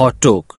hot talk